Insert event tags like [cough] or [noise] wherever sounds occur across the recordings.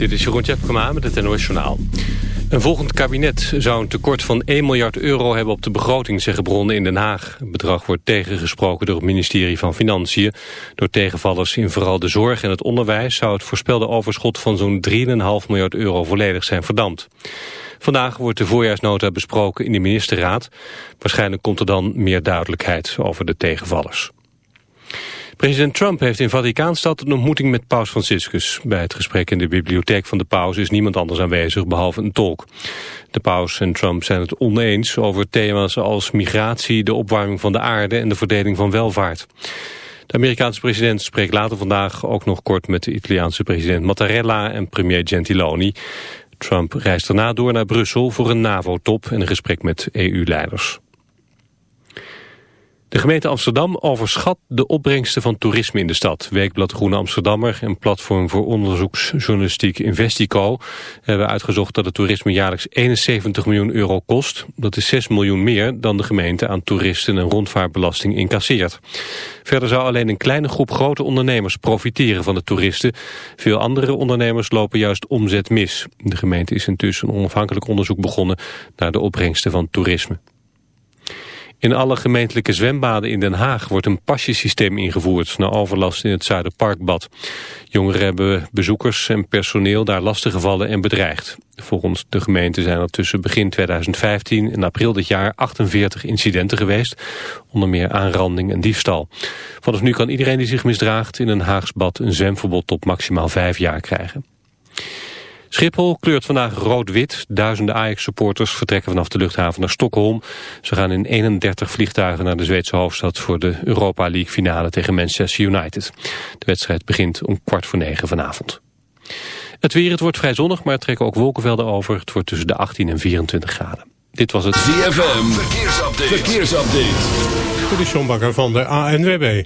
Dit is Jeroen Tjepkema met het NOS Journaal. Een volgend kabinet zou een tekort van 1 miljard euro hebben op de begroting, zeggen bronnen in Den Haag. Het bedrag wordt tegengesproken door het ministerie van Financiën. Door tegenvallers in vooral de zorg en het onderwijs zou het voorspelde overschot van zo'n 3,5 miljard euro volledig zijn verdampt. Vandaag wordt de voorjaarsnota besproken in de ministerraad. Waarschijnlijk komt er dan meer duidelijkheid over de tegenvallers. President Trump heeft in Vaticaanstad een ontmoeting met paus Franciscus. Bij het gesprek in de bibliotheek van de paus is niemand anders aanwezig behalve een tolk. De paus en Trump zijn het oneens over thema's als migratie, de opwarming van de aarde en de verdeling van welvaart. De Amerikaanse president spreekt later vandaag ook nog kort met de Italiaanse president Mattarella en premier Gentiloni. Trump reist daarna door naar Brussel voor een NAVO-top en een gesprek met EU-leiders. De gemeente Amsterdam overschat de opbrengsten van toerisme in de stad. Weekblad Groene Amsterdammer en platform voor onderzoeksjournalistiek Investico hebben uitgezocht dat het toerisme jaarlijks 71 miljoen euro kost. Dat is 6 miljoen meer dan de gemeente aan toeristen en rondvaartbelasting incasseert. Verder zou alleen een kleine groep grote ondernemers profiteren van de toeristen. Veel andere ondernemers lopen juist omzet mis. De gemeente is intussen een onafhankelijk onderzoek begonnen naar de opbrengsten van toerisme. In alle gemeentelijke zwembaden in Den Haag wordt een pasjesysteem ingevoerd... na overlast in het Zuiderparkbad. Jongeren hebben bezoekers en personeel daar lastiggevallen en bedreigd. Volgens de gemeente zijn er tussen begin 2015 en april dit jaar 48 incidenten geweest. Onder meer aanranding en diefstal. Vanaf nu kan iedereen die zich misdraagt in een Haags bad een zwemverbod tot maximaal vijf jaar krijgen. Schiphol kleurt vandaag rood-wit. Duizenden Ajax-supporters vertrekken vanaf de luchthaven naar Stockholm. Ze gaan in 31 vliegtuigen naar de Zweedse hoofdstad... voor de Europa League finale tegen Manchester United. De wedstrijd begint om kwart voor negen vanavond. Het weer, het wordt vrij zonnig, maar er trekken ook wolkenvelden over. Het wordt tussen de 18 en 24 graden. Dit was het ZFM. Verkeersupdate. Verkeersupdate. De Sjombakker van de ANWB.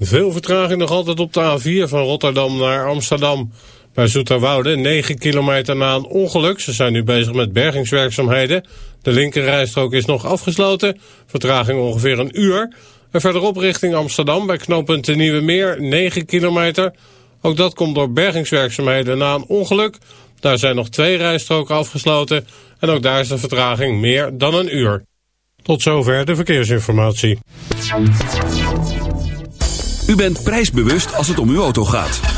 Veel vertraging nog altijd op de A4 van Rotterdam naar Amsterdam... Bij Zoeterwoude, 9 kilometer na een ongeluk. Ze zijn nu bezig met bergingswerkzaamheden. De linkerrijstrook is nog afgesloten. Vertraging ongeveer een uur. En verderop richting Amsterdam bij knooppunt de Nieuwe Meer, 9 kilometer. Ook dat komt door bergingswerkzaamheden na een ongeluk. Daar zijn nog twee rijstroken afgesloten. En ook daar is de vertraging meer dan een uur. Tot zover de verkeersinformatie. U bent prijsbewust als het om uw auto gaat.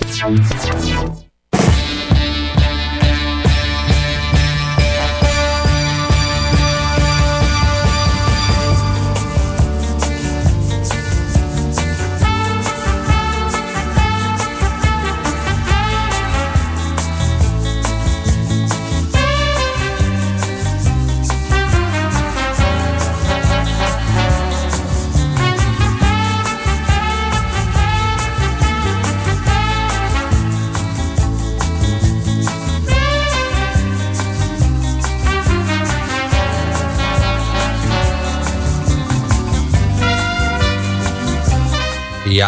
Thank you.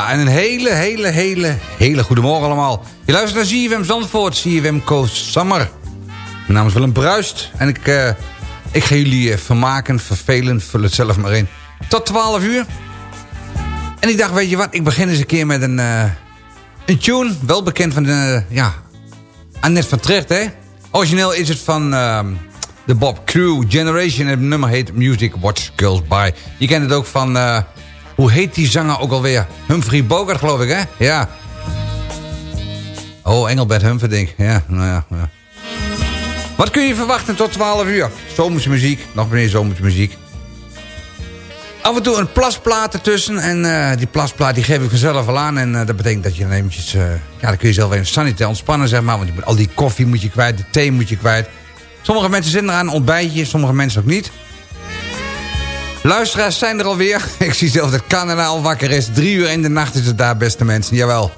En een hele, hele, hele, hele goede morgen allemaal. Je luistert naar ZFM Zandvoort, ZFM Coast Summer. Mijn naam is Willem Bruist en ik, uh, ik ga jullie uh, vermaken, vervelen, vul het zelf maar in. Tot 12 uur. En ik dacht, weet je wat, ik begin eens een keer met een, uh, een tune. Wel bekend van de, ja, Annette van Trecht, hè. Origineel is het van de Bob Crew Generation. En het nummer heet Music Watch Girls By. Je kent het ook van... Hoe heet die zanger ook alweer? Humphrey Bogart, geloof ik, hè? Ja. Oh, Engelbert Humperdinck. Ja, nou ja. ja. Wat kun je verwachten tot 12 uur? Zomerse muziek, nog meer zomerse muziek. Af en toe een plasplaat ertussen. En uh, die plasplaat die geef ik vanzelf al aan. En uh, dat betekent dat je dan eventjes... Uh, ja, dan kun je zelf even sanitair ontspannen, zeg maar. Want al die koffie moet je kwijt, de thee moet je kwijt. Sommige mensen zitten eraan een ontbijtje, sommige mensen ook niet. Luisteraars zijn er alweer. [laughs] Ik zie zelf dat Canada al wakker is. Drie uur in de nacht is het daar, beste mensen. Jawel.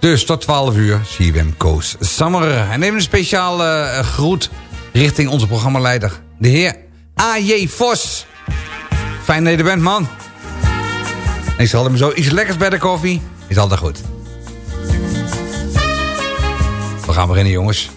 Dus tot 12 uur, CWM Coast Summer. En even een speciale uh, groet richting onze programmaleider. De heer A.J. Vos. Fijn dat je er bent, man. En ik zal hem zo iets lekkers bij de koffie. Is altijd goed. We gaan beginnen, jongens.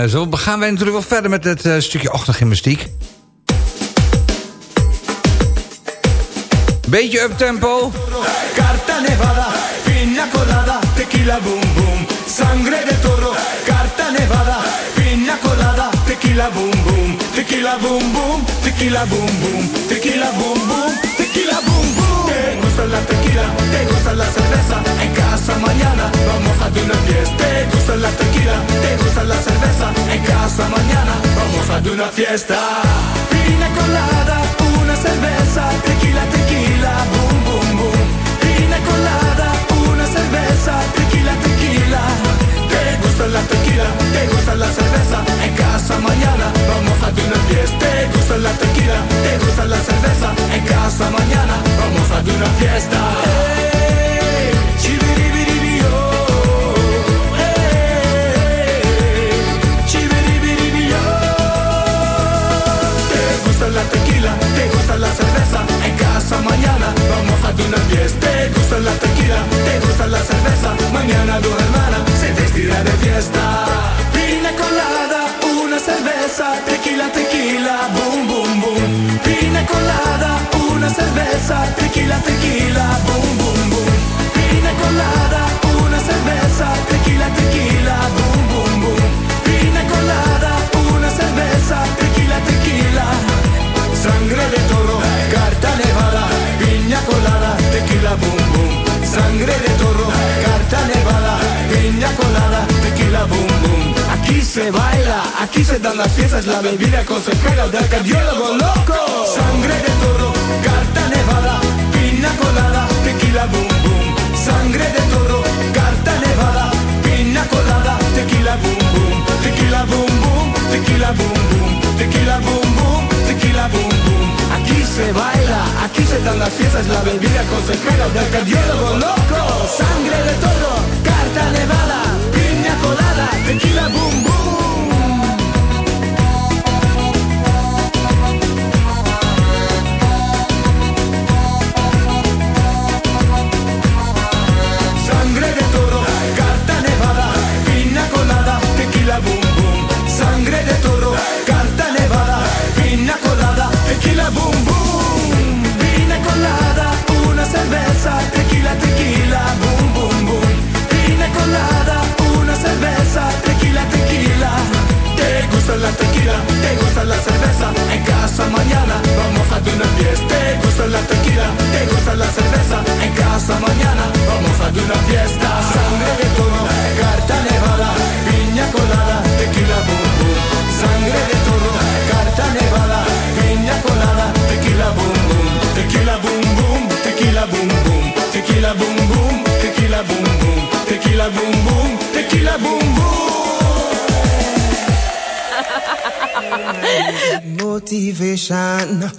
En uh, zo gaan wij natuurlijk wel verder met het uh, stukje ochtendgymnastiek. Beetje uptempo. Carta nevada, piña colada, tequila boom boom. Sangre de toro, carta nevada, piña colada, tequila boom boom. Tequila boom boom, tequila boom boom. Tequila boom boom, tequila boom boom. Gusta la tequila, te gusta la cerveza. En casa mañana vamos a de una fiesta. Te gusta la tequila, te gusta la cerveza. En casa mañana vamos a de una fiesta. Piña colada, una cerveza, tequila, tequila, boom, boom, boom. Pina colada, gusta la tequila, te gusta la cerveza. En casa mañana vamos a una fiesta. Te gusta la tequila, te gusta la cerveza. En casa mañana vamos a una fiesta. Hey, la tequila, te gusta la cerveza, en casa mañana vamos a una fiesta. Te gusta la tequila, te gusta la cerveza, mañana colada, una cerveza, tequila, tequila. Se baila, aquí se dan las fiestas, la bebida consejera del cardiólogo loco. Sangre de toro, carta nevada, piña colada, tequila boom boom. Sangre de toro, carta nevada, piña colada, tequila boom boom. Tequila boom boom, tequila boom boom, tequila boom boom, tequila boom boom. Aquí se baila, aquí se dan las fiestas, la bebida consejera del cardiólogo loco. Sangre de toro, carta nevada, piña colada, tequila boom boom. Mañana vamos a de una fiesta. Te gusta la tequila, te gusta la cerveza. En casa mañana vamos a de una fiesta. Sangre de toro, carta nevada, piña colada, tequila boom boom. Sangre de toro, carta nevada, piña colada, Motivation,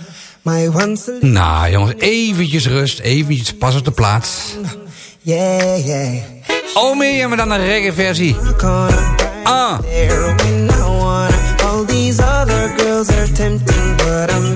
my one Nou jongens, eventjes rust, eventjes pas op de plaats. Yeah, yeah. Oh meer, maar dan een reggae versie. Ah. All these other girls are tempting, but I'm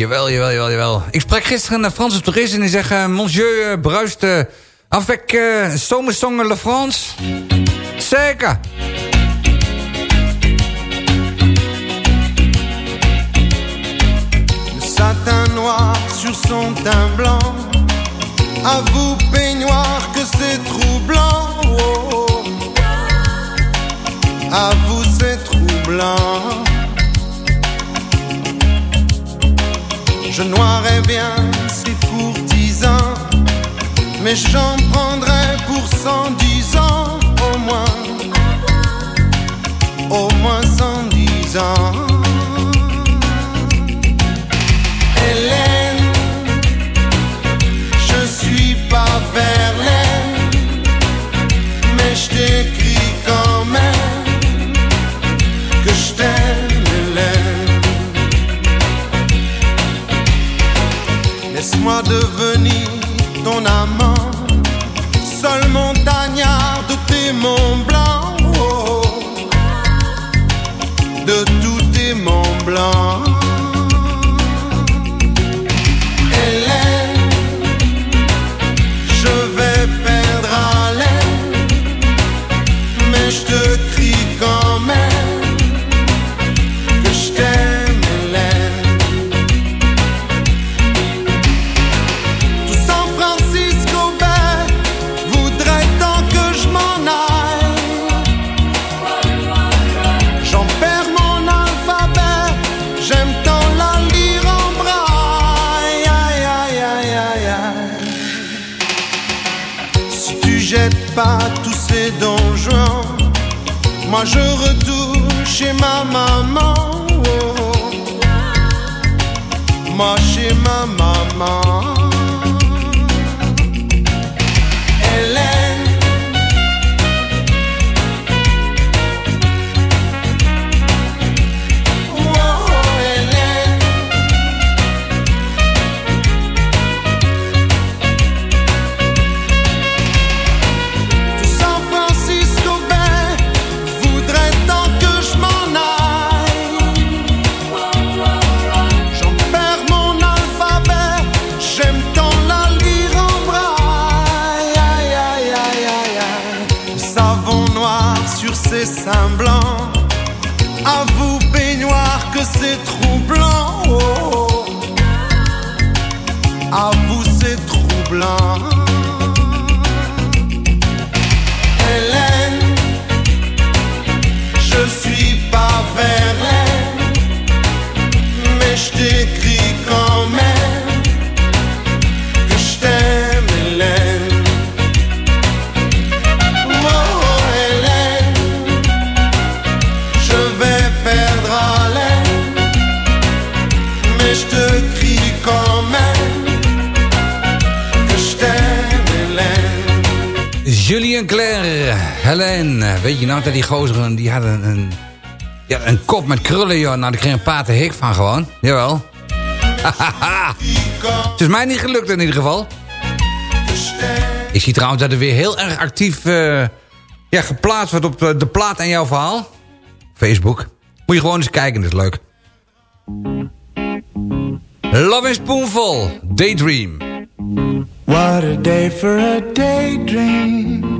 Jawel, jawel, jawel, jawel. Ik sprak gisteren een Franse toerist en die zegt... eh, Monsieur uh, Bruist, uh, avec uh, Le France? Zeker. Satin noir sur son teint blanc. À vous, peignoir, que c'est troublant. Oh, oh. À vous, c'est troublant. Je noirais bien ces courtisans, mais j'en prendrais pour cent dix ans au moins. Au moins cent dix ans. Hélène, je Claire, Helene. Weet je nou dat die gozer, die had een, ja, een kop met krullen, joh. Nou, daar kreeg een pater hik van gewoon. Jawel. [laughs] Het is mij niet gelukt in ieder geval. Ik zie trouwens dat er weer heel erg actief eh, ja, geplaatst wordt op de, de plaat en jouw verhaal. Facebook. Moet je gewoon eens kijken, dat is leuk. Love is Spoonful, Daydream. What a day for a daydream.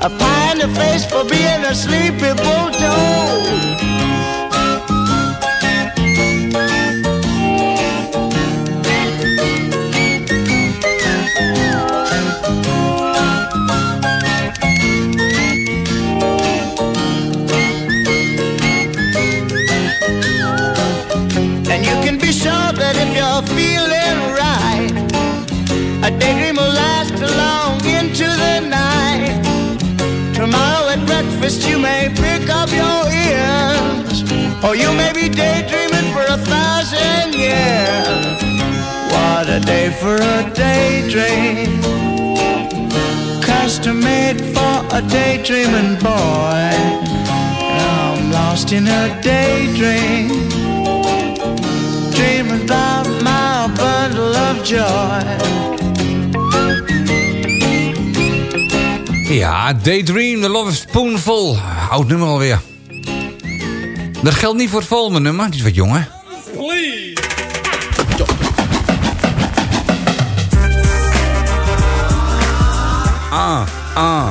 A pie in the face for being a sleepy bulldog. Or you may be daydreaming for a thousand years. What a day for a daydream, custom made for a daydreaming boy. I'm lost in a daydream, dreaming about my bundle of joy. Ja, Daydream, The Love Spoonful. Oud nummer alweer. Dat geldt niet voor het volgende nummer. Die is wat jonger. Ah, ah.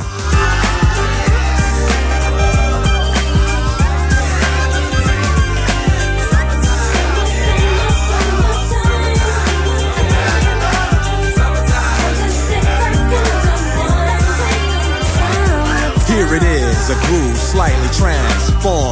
Here it is, a groove slightly transformed.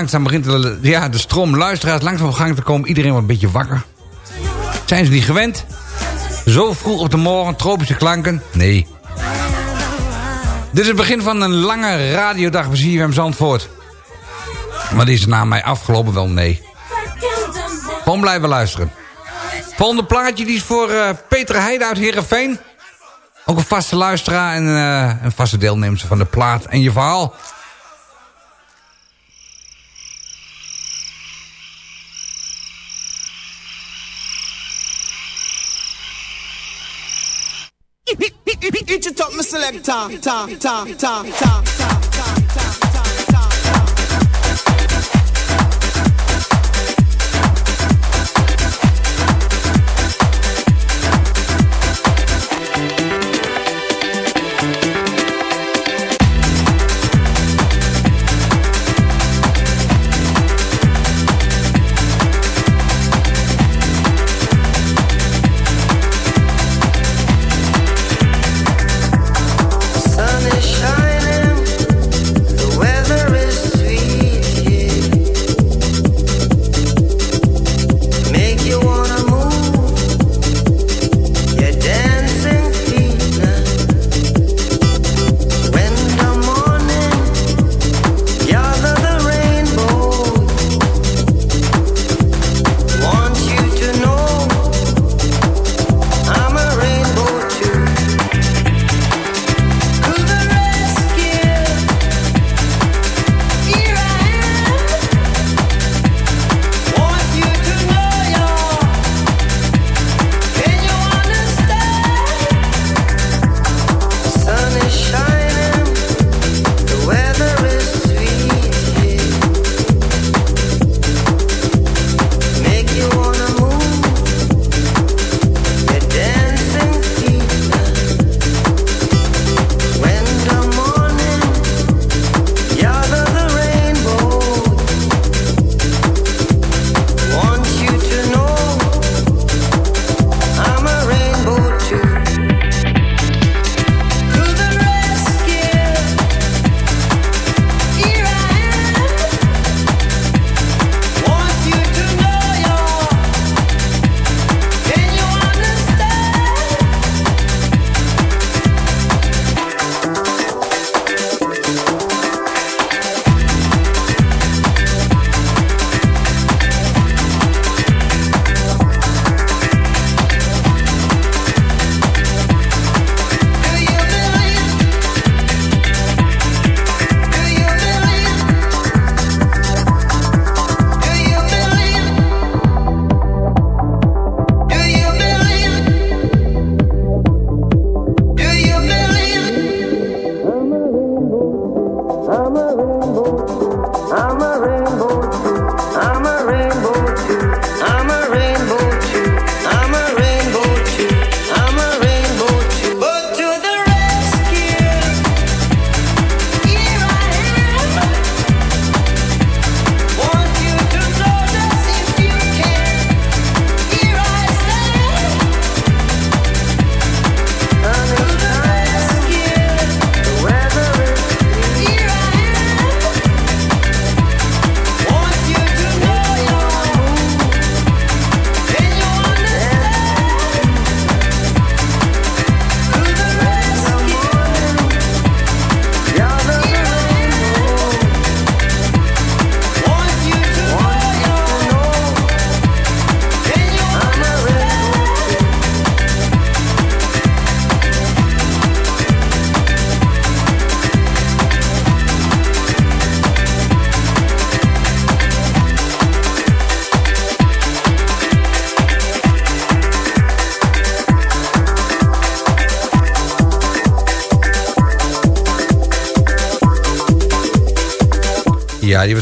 Langzaam begint de, ja, de stroom luisteraars langzaam op gang te komen. Iedereen wordt een beetje wakker. Zijn ze niet gewend? Zo vroeg op de morgen, tropische klanken? Nee. Dit is het begin van een lange radiodag voor CFM Zandvoort. Maar die is na mij afgelopen? Wel nee. Gewoon blijven luisteren. Volgende plaatje die is voor uh, Peter Heide uit Heerenveen. Ook een vaste luisteraar en uh, een vaste deelnemster van de plaat. En je verhaal... Ta, ta, ta, ta, ta, ta,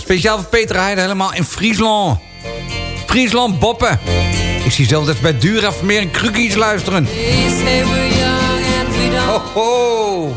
Speciaal voor Peter Heijden helemaal in Friesland. Friesland boppen. Ik zie zelf dat ze bij Duraf meer een krukies luisteren. Ho ho!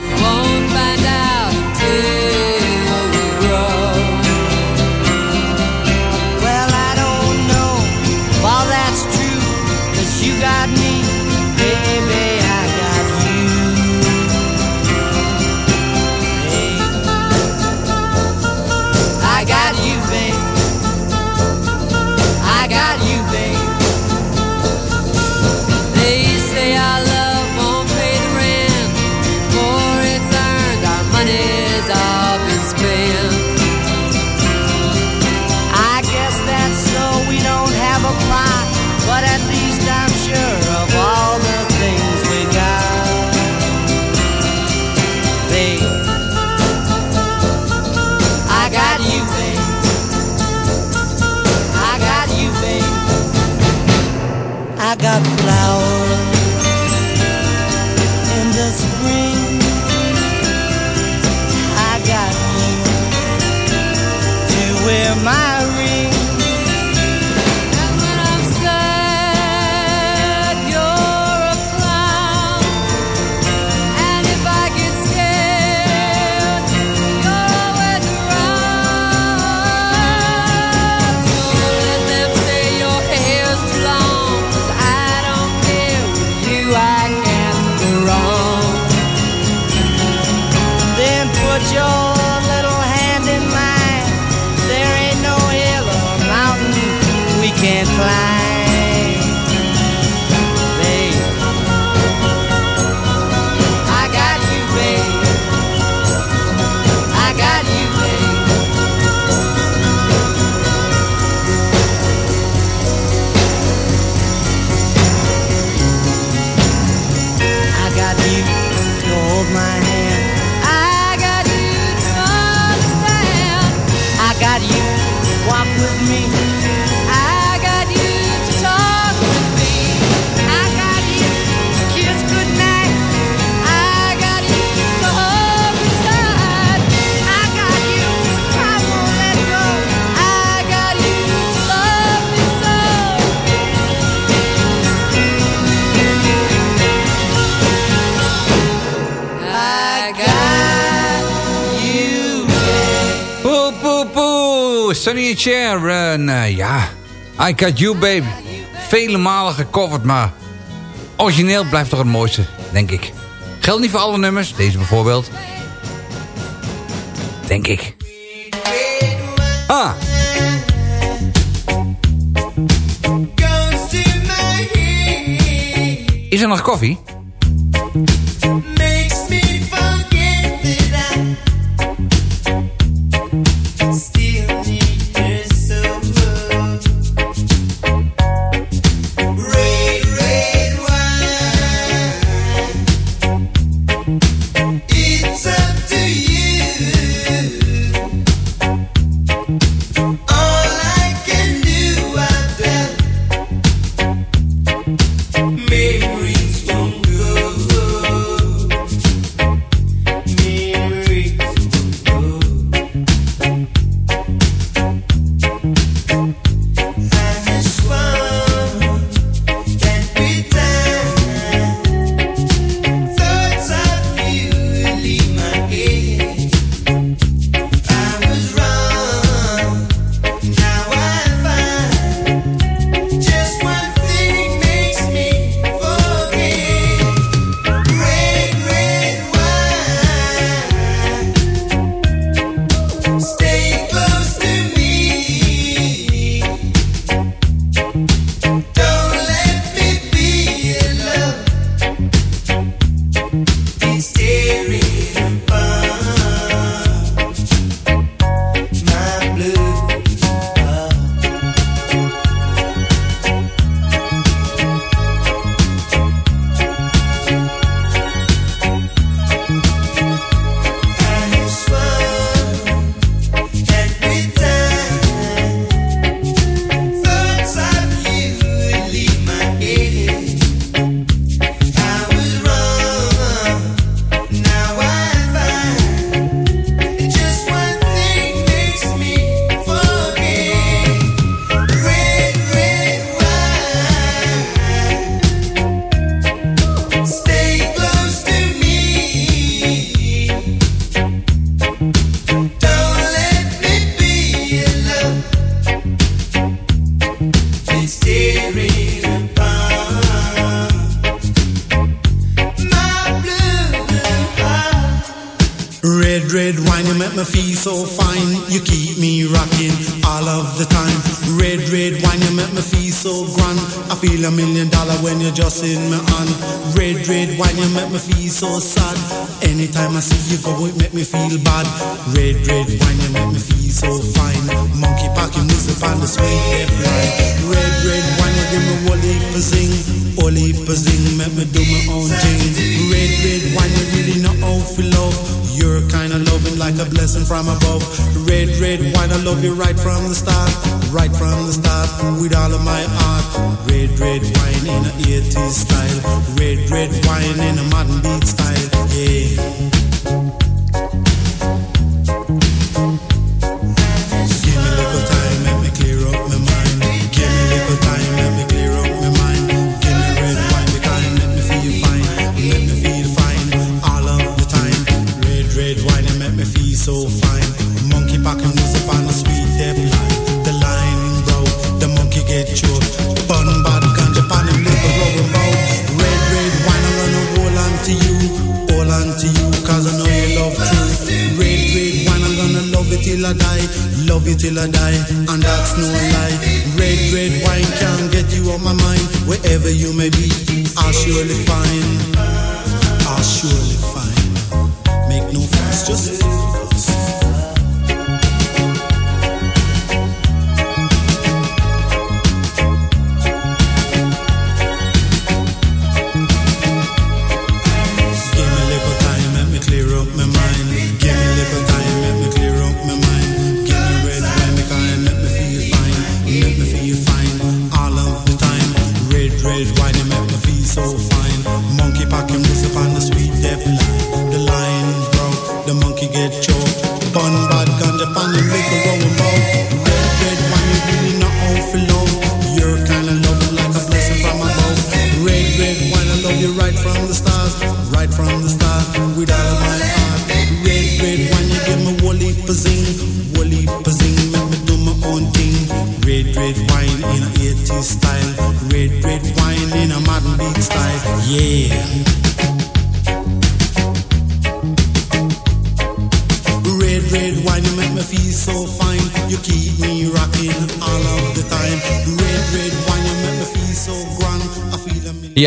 Sharon, eh, ja. I Got You Baby. Vele malen gecoverd, maar origineel blijft toch het mooiste, denk ik. Geldt niet voor alle nummers, deze bijvoorbeeld. Denk ik. Ah. Is er nog koffie? sad. Anytime I see you go, it make me feel bad. Red, red wine, you make me feel so fine. Monkey packing, your music on the swing. Red, red wine, you give me wally pazing, wally pazing, make me do my own thing. Red, red wine, you really know how to love like a blessing from above. Red, red wine, I love you right from the start. Right from the start, with all of my heart. Red, red wine in a 80s style. Red, red wine in a modern beat style. Yeah.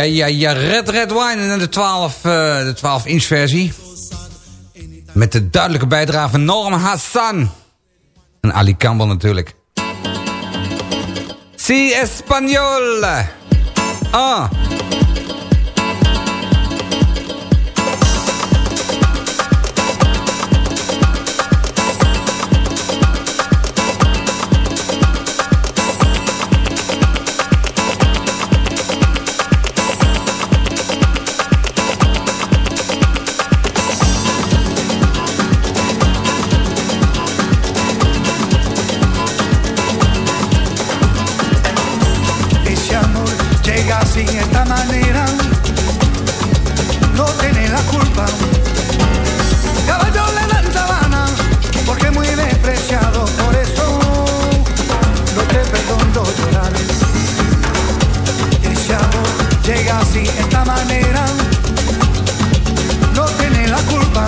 ja, ja. Red Red Wine en de 12, uh, eh, de 12 inch versie. Met de duidelijke bijdrage van Norm Hassan. En Ali Campbell natuurlijk. Si Español. Ah. culpa. Caballo le dan sabana porque muy despreciado. Por eso no te perdono llorar. Ese amor llega así, de esta manera. No tiene la culpa.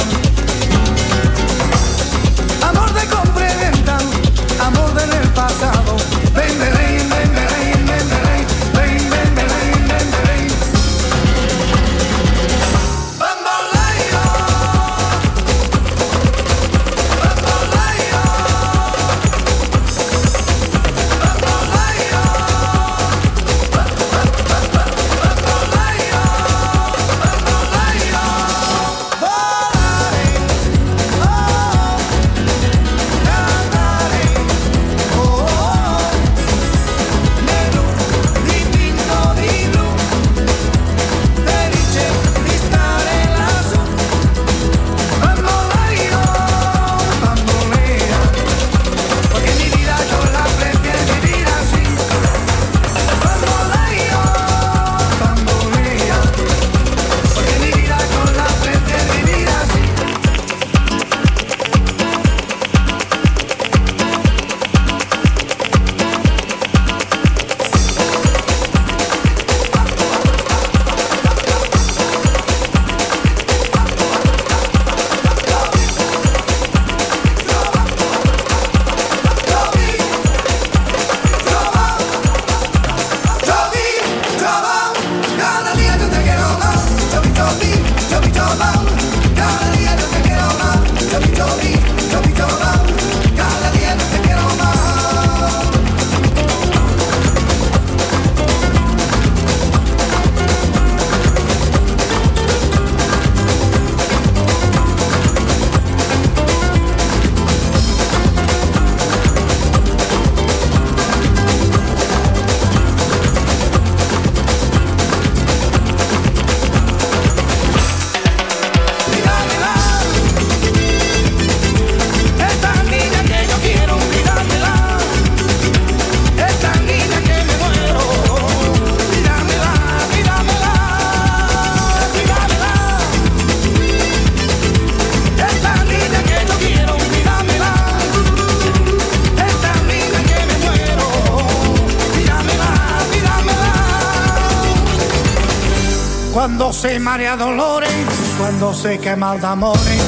sé qué mal d'amore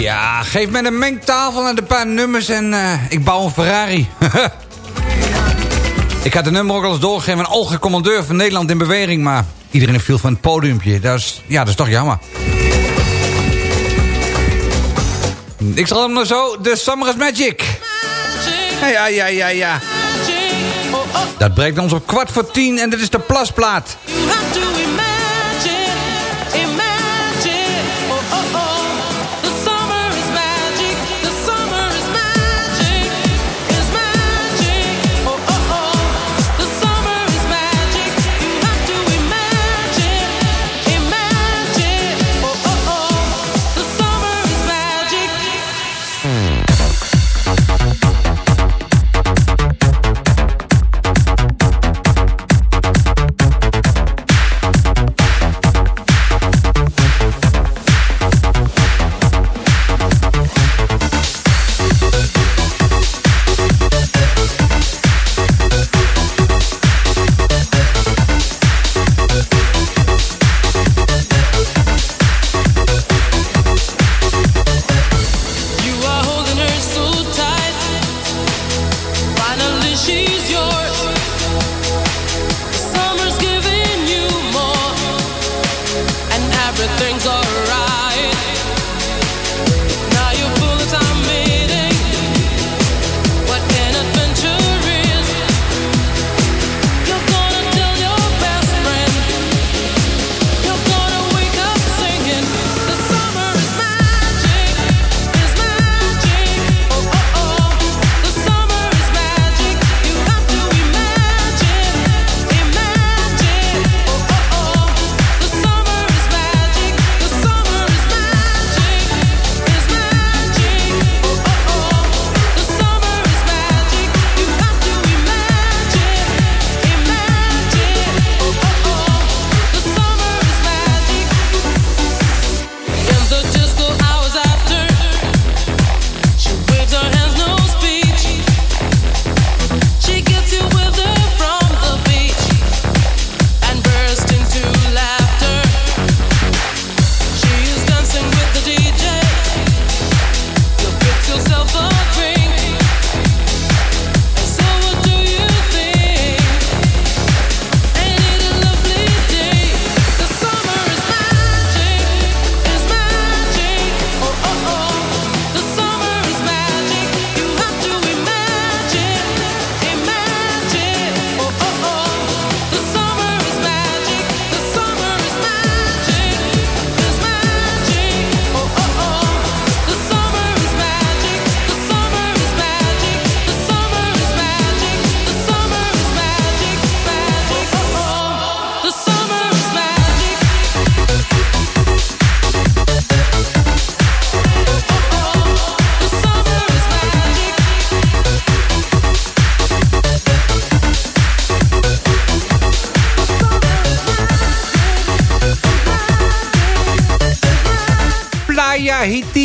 Ja, geef me een mengtafel en een paar nummers en eh, ik bouw een Ferrari. [laughs] ik had de nummer ook al eens doorgegeven aan Olga Commandeur van Nederland in beweging, maar iedereen viel van het podiumpje. Dat is, ja, dat is toch jammer. Ik zal hem nou zo, de Summer is Magic. Ja, ja, ja, ja. Dat breekt ons op kwart voor tien en dit is de plasplaat. You have to imagine, imagine.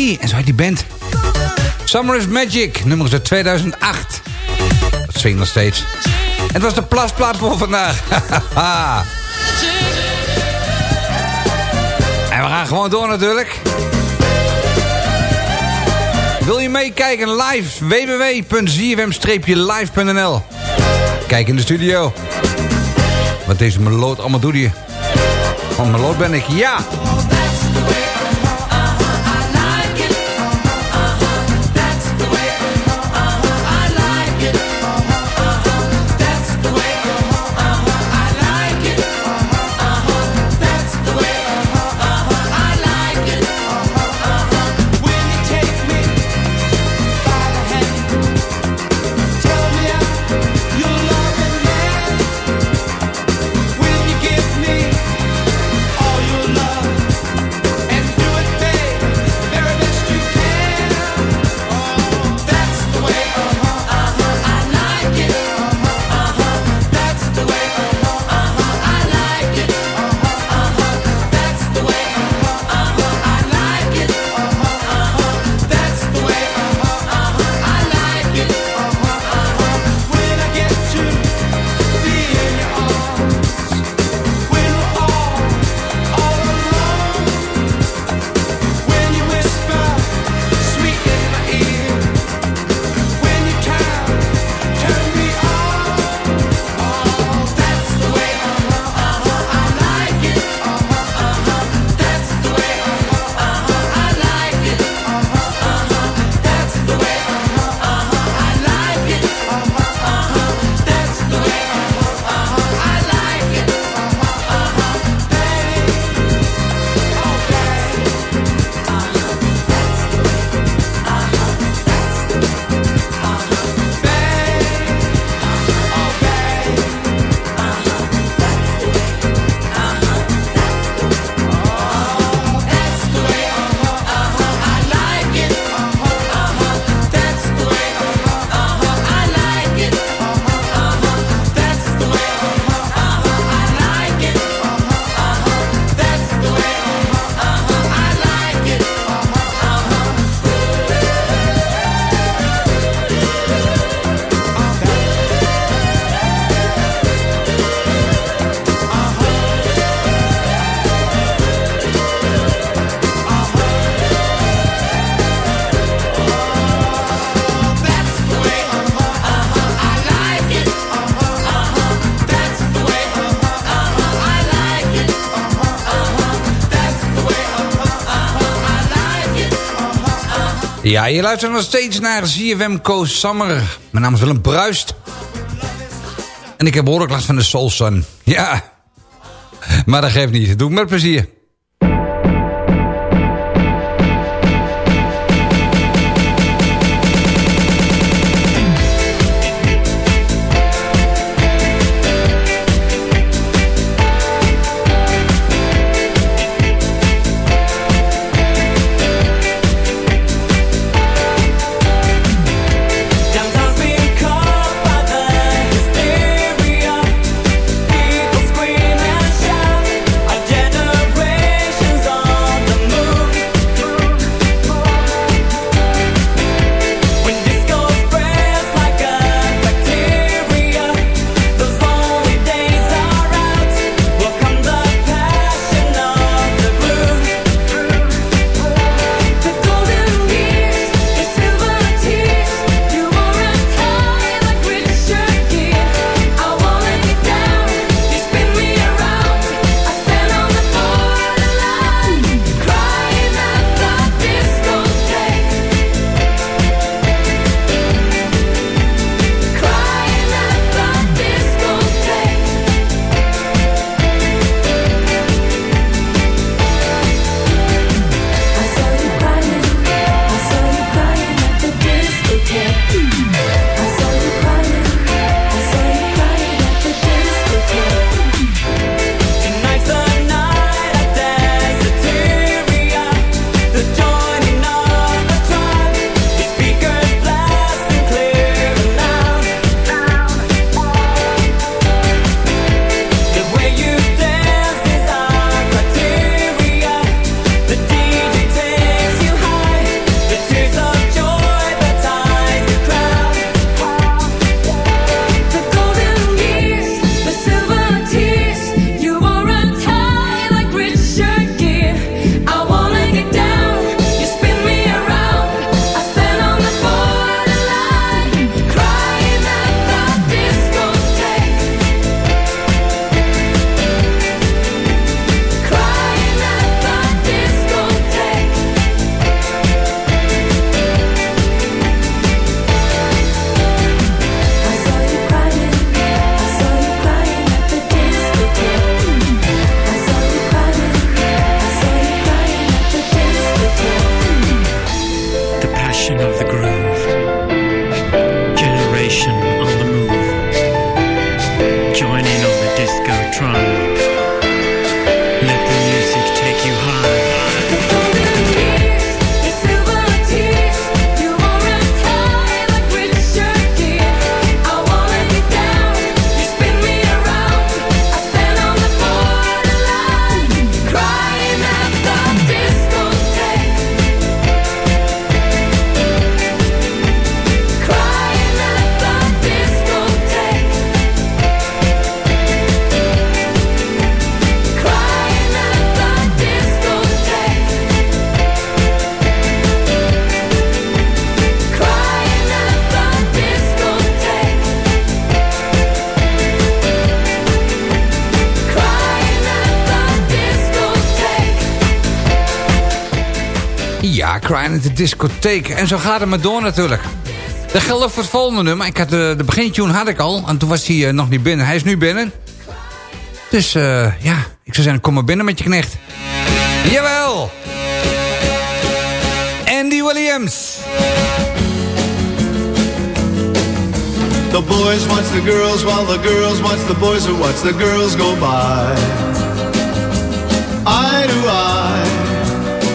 En zo heet die band. Summer is Magic, nummer uit 2008. Dat swingt nog steeds. En het was de plasplaat voor vandaag. [laughs] en we gaan gewoon door natuurlijk. Wil je meekijken live? www.zfm-live.nl Kijk in de studio. Wat deze meloot allemaal doet hier. Want meloot ben ik, ja! Ja, je luistert nog steeds naar ZFM Summer. Mijn naam is Willem Bruist. En ik heb behoorlijk last van de Soul Sun. Ja, maar dat geeft niet. doe ik met plezier. Psychotronic. De discotheek. En zo gaat het maar door natuurlijk. Dat geldt ook voor het volgende nummer. Ik had de, de begintune had ik al. En toen was hij eh, nog niet binnen. Hij is nu binnen. Dus eh, ja, ik zou zeggen, kom maar binnen met je knecht. Jawel! Andy Williams. The boys watch the girls while the girls watch the boys who watch the girls go by. Eye to eye,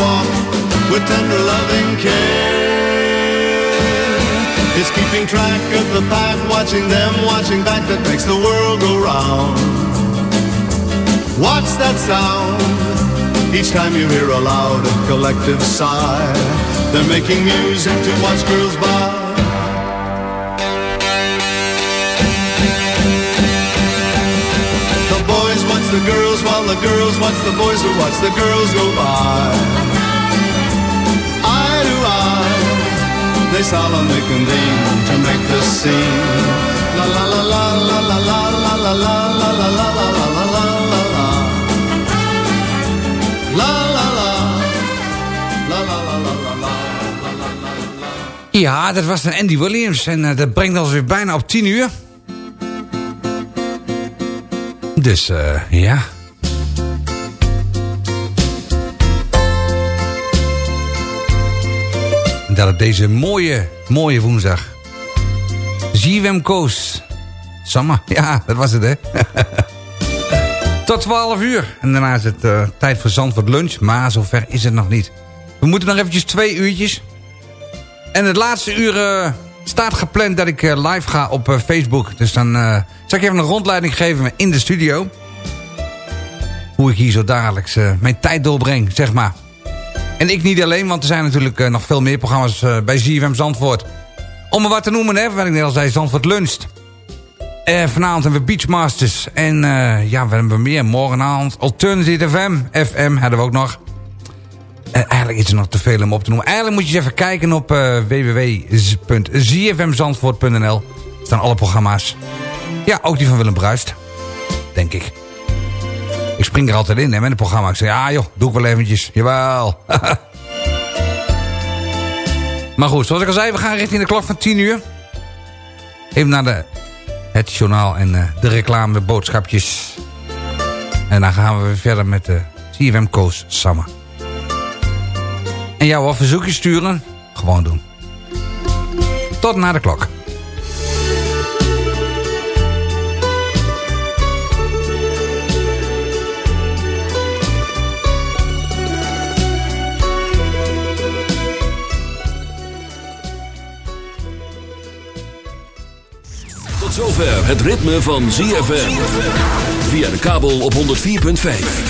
Walk with tender loving care. It's keeping track of the pack, watching them, watching back that makes the world go round. Watch that sound? Each time you hear a loud and collective sigh, they're making music to watch girls by. The girls while the girls watch the boys who watch the girls go by. Eye to eye, they solemnly convene to make the scene. La la la la la la la la la la la la la la la la la la la. La la la. La la la la la la. Ja, dat was dan Andy Williams. En eh, dat brengt ons weer bijna op 10 uur. Dus eh, ja. Dat op deze mooie, mooie woensdag. ZWM Koos. Samma, ja, dat was het hè. [laughs] Tot 12 uur. En daarna is het eh, tijd voor Zandvoort lunch. Maar zover is het nog niet. We moeten nog eventjes twee uurtjes. En het laatste uur eh, staat gepland dat ik eh, live ga op eh, Facebook. Dus dan eh, zal ik even een rondleiding geven in de studio. Hoe ik hier zo dagelijks mijn tijd doorbreng, zeg maar. En ik niet alleen, want er zijn natuurlijk nog veel meer programma's bij ZFM Zandvoort. Om er wat te noemen, hè, wat ik net al zei, Zandvoort Luncht. Vanavond hebben we Beachmasters. En eh, ja, we hebben meer. Morgenavond Alternative FM. FM hadden we ook nog. En eigenlijk is er nog te veel om op te noemen. Eigenlijk moet je eens even kijken op uh, www.zfmzandvoort.nl. Er staan alle programma's. Ja, ook die van Willem Bruist. Denk ik. Ik spring er altijd in hè, met een programma. Ik zeg, ja joh, doe ik wel eventjes. Jawel. [laughs] maar goed, zoals ik al zei, we gaan richting de klok van 10 uur. Even naar de, het journaal en uh, de reclame, de boodschapjes. En dan gaan we weer verder met de CFM Koos Summer. En jou wat verzoekjes sturen? Gewoon doen. Tot na de klok. Tot zover het ritme van ZFM. Via de kabel op 104.5.